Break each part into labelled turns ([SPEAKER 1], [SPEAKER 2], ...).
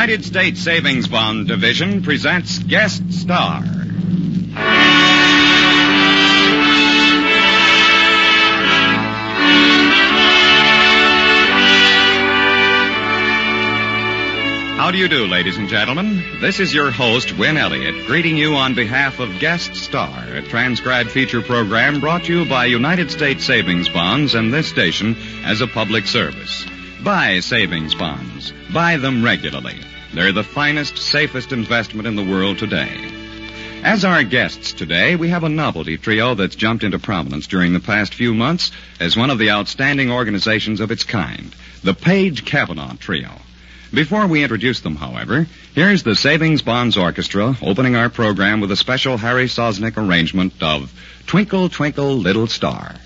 [SPEAKER 1] United States Savings Bond Division presents Guest Star. How do you do, ladies and gentlemen? This is your host, Win Elliott, greeting you on behalf of Guest Star, a transcribed feature program brought to you by United States Savings Bonds and this station as a public service. Buy savings bonds. Buy them regularly. They're the finest, safest investment in the world today. As our guests today, we have a novelty trio that's jumped into prominence during the past few months as one of the outstanding organizations of its kind, the Page Cavanaugh Trio. Before we introduce them, however, here's the Savings Bonds Orchestra opening our program with a special Harry Sosnick arrangement of Twinkle, Twinkle, Little Star.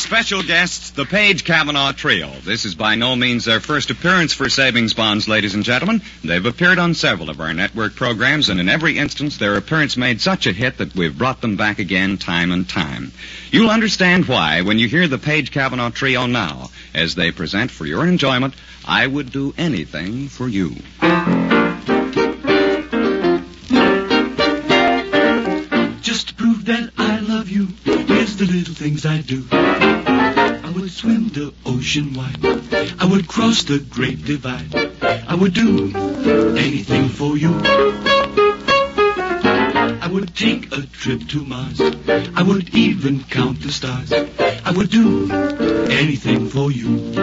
[SPEAKER 1] Special guests, the Page Cavanaugh Trio. This is by no means their first appearance for savings bonds, ladies and gentlemen. They've appeared on several of our network programs, and in every instance, their appearance made such a hit that we've brought them back again time and time. You'll understand why when you hear the Page Cavanaugh Trio now, as they present for your enjoyment, I would do anything for you.
[SPEAKER 2] Just to prove that I love you, here's the little things I do. I would swim the ocean wide. I would cross the great divide. I would do anything for you. I would take a trip to Mars. I would even count the stars. I would do anything for you.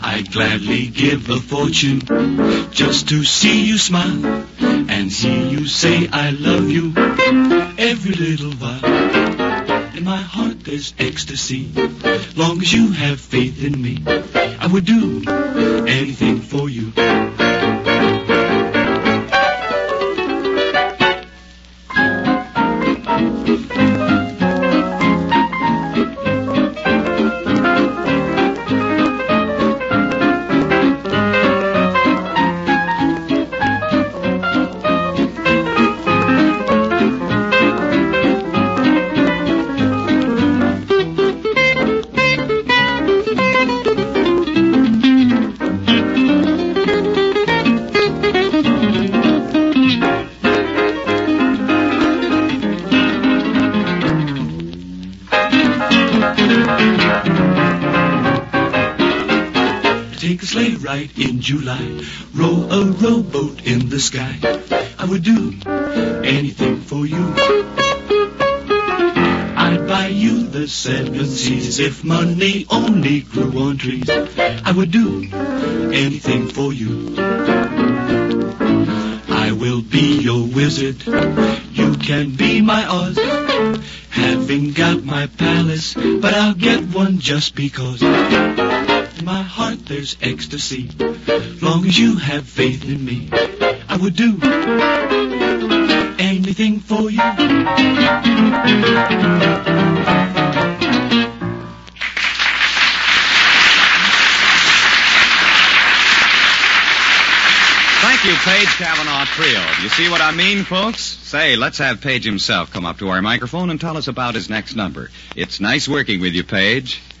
[SPEAKER 2] I'd gladly give a fortune just to see you smile and see you say I love you every little while. In my heart there's ecstasy. Long as you have faith in me, I would do anything for you. In July, row a rowboat in the sky. I would do anything for you. I'd buy you the seven seas if money only grew on trees. I would do anything for you. I will be your wizard. You can be my Oz. Having got my palace, but I'll get one just because. My heart there's ecstasy. Long as you have faith in me, I would do anything for you.
[SPEAKER 1] Thank you, Page Cavanaugh Trio. You see what I mean, folks? Say, let's have Page himself come up to our microphone and tell us about his next number. It's nice working with you,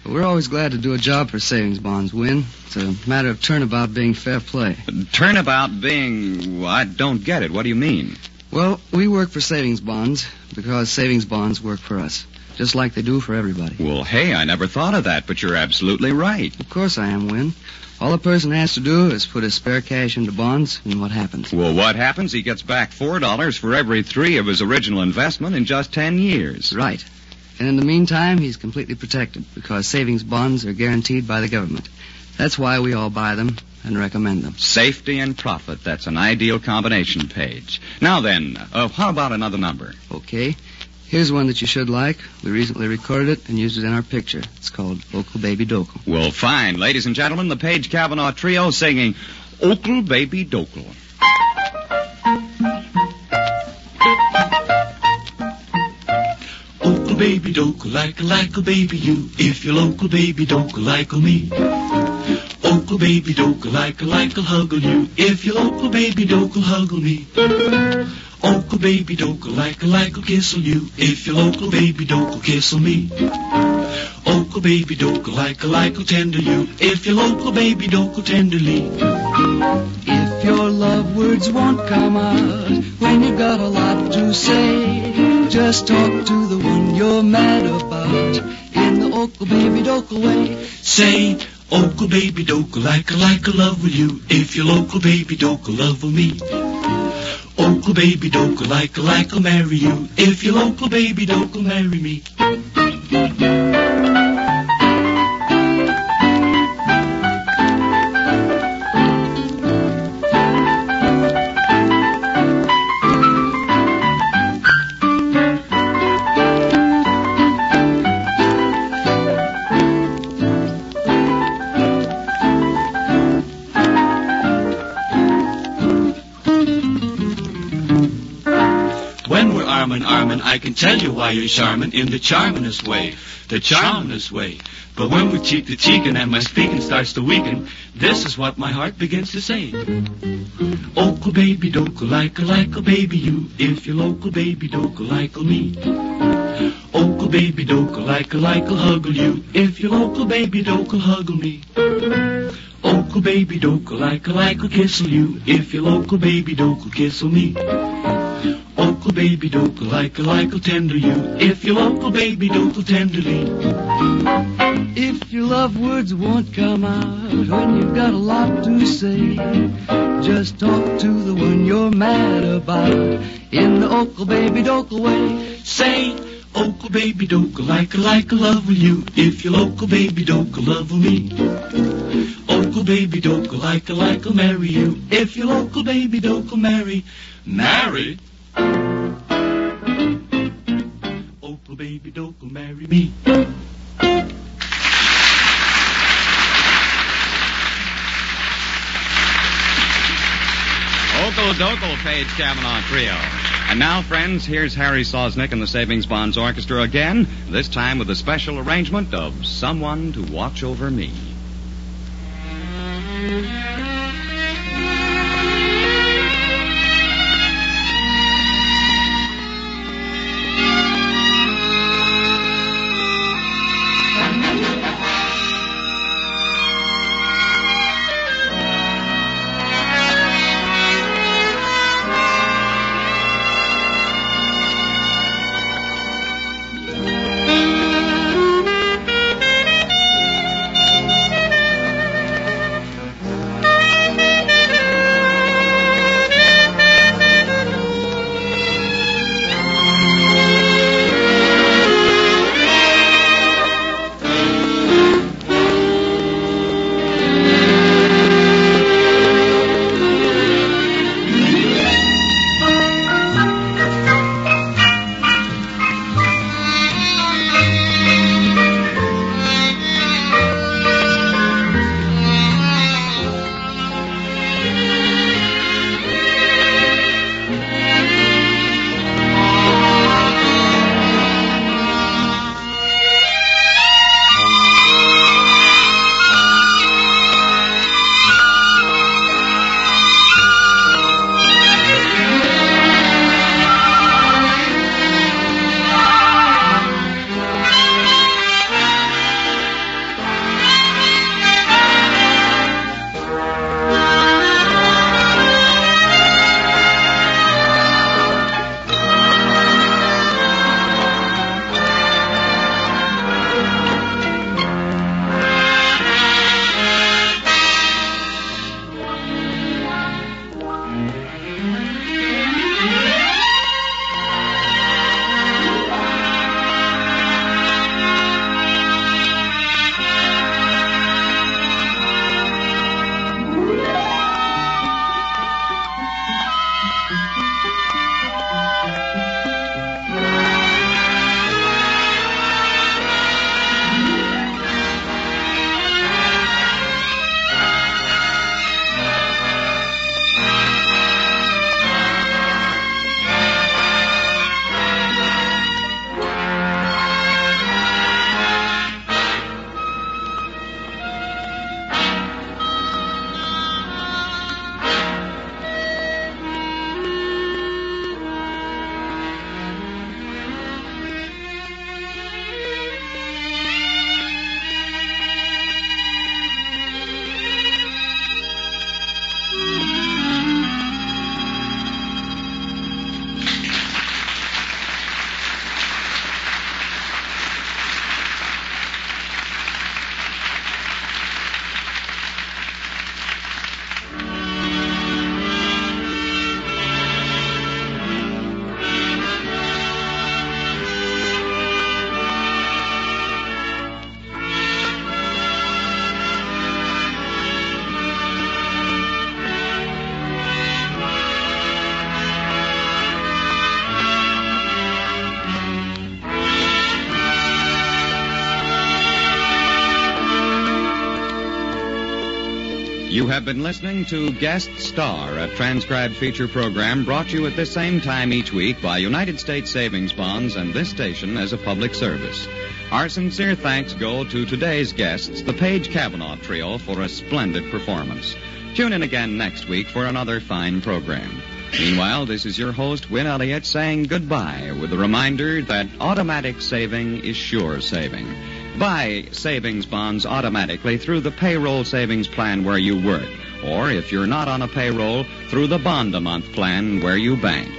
[SPEAKER 1] Page.
[SPEAKER 3] We're always glad to do a job for savings bonds, Win. It's a matter of turnabout being fair play.
[SPEAKER 1] Turnabout being. I don't get it. What do you mean?
[SPEAKER 3] Well, we work for savings bonds because savings bonds work for us, just like they do for everybody.
[SPEAKER 1] Well, hey, I never thought of that, but you're absolutely right.
[SPEAKER 3] Of course I am, Win. All a person has to do is put his spare cash into bonds, and what happens?
[SPEAKER 1] Well, what happens? He gets back four dollars for every three of his original investment in just ten years.
[SPEAKER 3] Right. And in the meantime, he's completely protected because savings bonds are guaranteed by the government. That's why we all buy them and recommend them.
[SPEAKER 1] Safety and profit. That's an ideal combination, Page. Now then, uh, how about another number?
[SPEAKER 3] Okay. Here's one that you should like. We recently recorded it and used it in our picture. It's called Okel Baby Dokel.
[SPEAKER 1] Well, fine. Ladies and gentlemen, the Page Cavanaugh Trio singing Okel Baby Dokel.
[SPEAKER 2] Baby dokel like a like a baby you. If your local baby dokel like a me. Okel baby dokel like a like a huggle you. If your local baby dokel huggle me. Okel baby dokel like a like a kissle you. If your local baby dokel kissle me. Okel baby dokel like a like a tender you. If your local baby
[SPEAKER 3] don't go tenderly. Words won't come out when you got a lot to say, just talk to the one you're mad about in the Okel Baby Dokel way.
[SPEAKER 2] Say, Okel baby dokel like a like a love with you. If your local baby dokel love with me. Okel baby dokel like a like a marry you. If your local baby dokel marry me. I can tell you why you're charming in the charmingest way, the charmingest way. But when we're cheek to cheek and my speaking starts to weaken, this is what my heart begins to say. Okel baby dokel like a like a baby you, if your local baby dokel like a me. Okel baby dokel like a like a huggle you, if your local baby dokel huggle me. Okel baby dokel like a like a kissle you, if your local baby dokel kissle me. Okel baby dokel like a like a tender you, if your local baby dokel tenderly.
[SPEAKER 3] If your love words won't come out when you've got a lot to say, just talk to the one you're mad about in the Okel Baby Dokel way.
[SPEAKER 2] Say, Okel baby dokel like a like a love with you, if your local baby dokel love with me. Okel baby dokel like a like a marry you, if your local baby dokel marry. Marry? Baby dokel marry me.
[SPEAKER 1] Okel Dokel Page Cavanaugh Trio. And now, friends, here's Harry Sosnick and the Savings Bonds Orchestra again, this time with a special arrangement of Someone to Watch Over Me. You have been listening to Guest Star, a transcribed feature program brought you at this same time each week by United States Savings Bonds and this station as a public service. Our sincere thanks go to today's guests, the Page Cavanaugh Trio, for a splendid performance. Tune in again next week for another fine program. Meanwhile, this is your host, Win Elliott, saying goodbye with a reminder that automatic saving is sure saving. Buy savings bonds automatically through the payroll savings plan where you work, or if you're not on a payroll, through the bond a month plan where you bank.